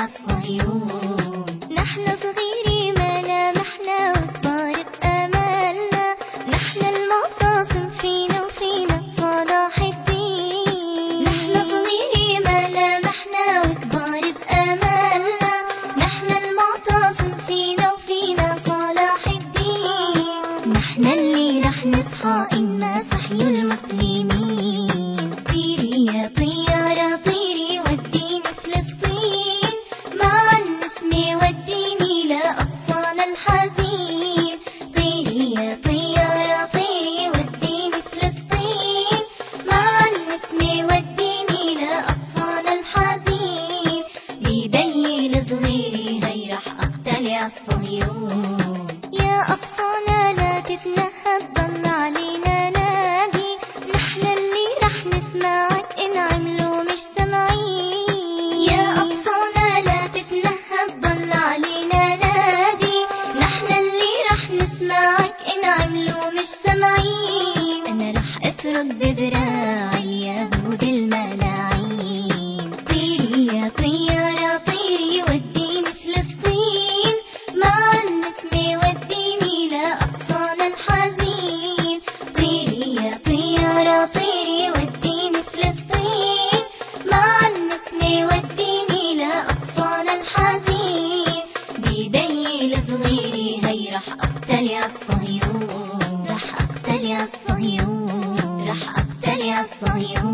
نحن نحن المعتصم فينا وفينا صلاح الدين. نحن نحن المعتصم فينا وفينا صلاح الدين. نحن اللي رح نصحى إما صحي المسلمين. الصهيون يا أقصانا لا تتنهب ضل علينا نادي. نحن اللي رح نسمعك إن عملوا مش سامعين يا أقصانا لا تتنهب ضل علينا نادي. نحن اللي رح نسمعك إن عملوا مش سامعين أنا رح أترد بذراعي الصهيون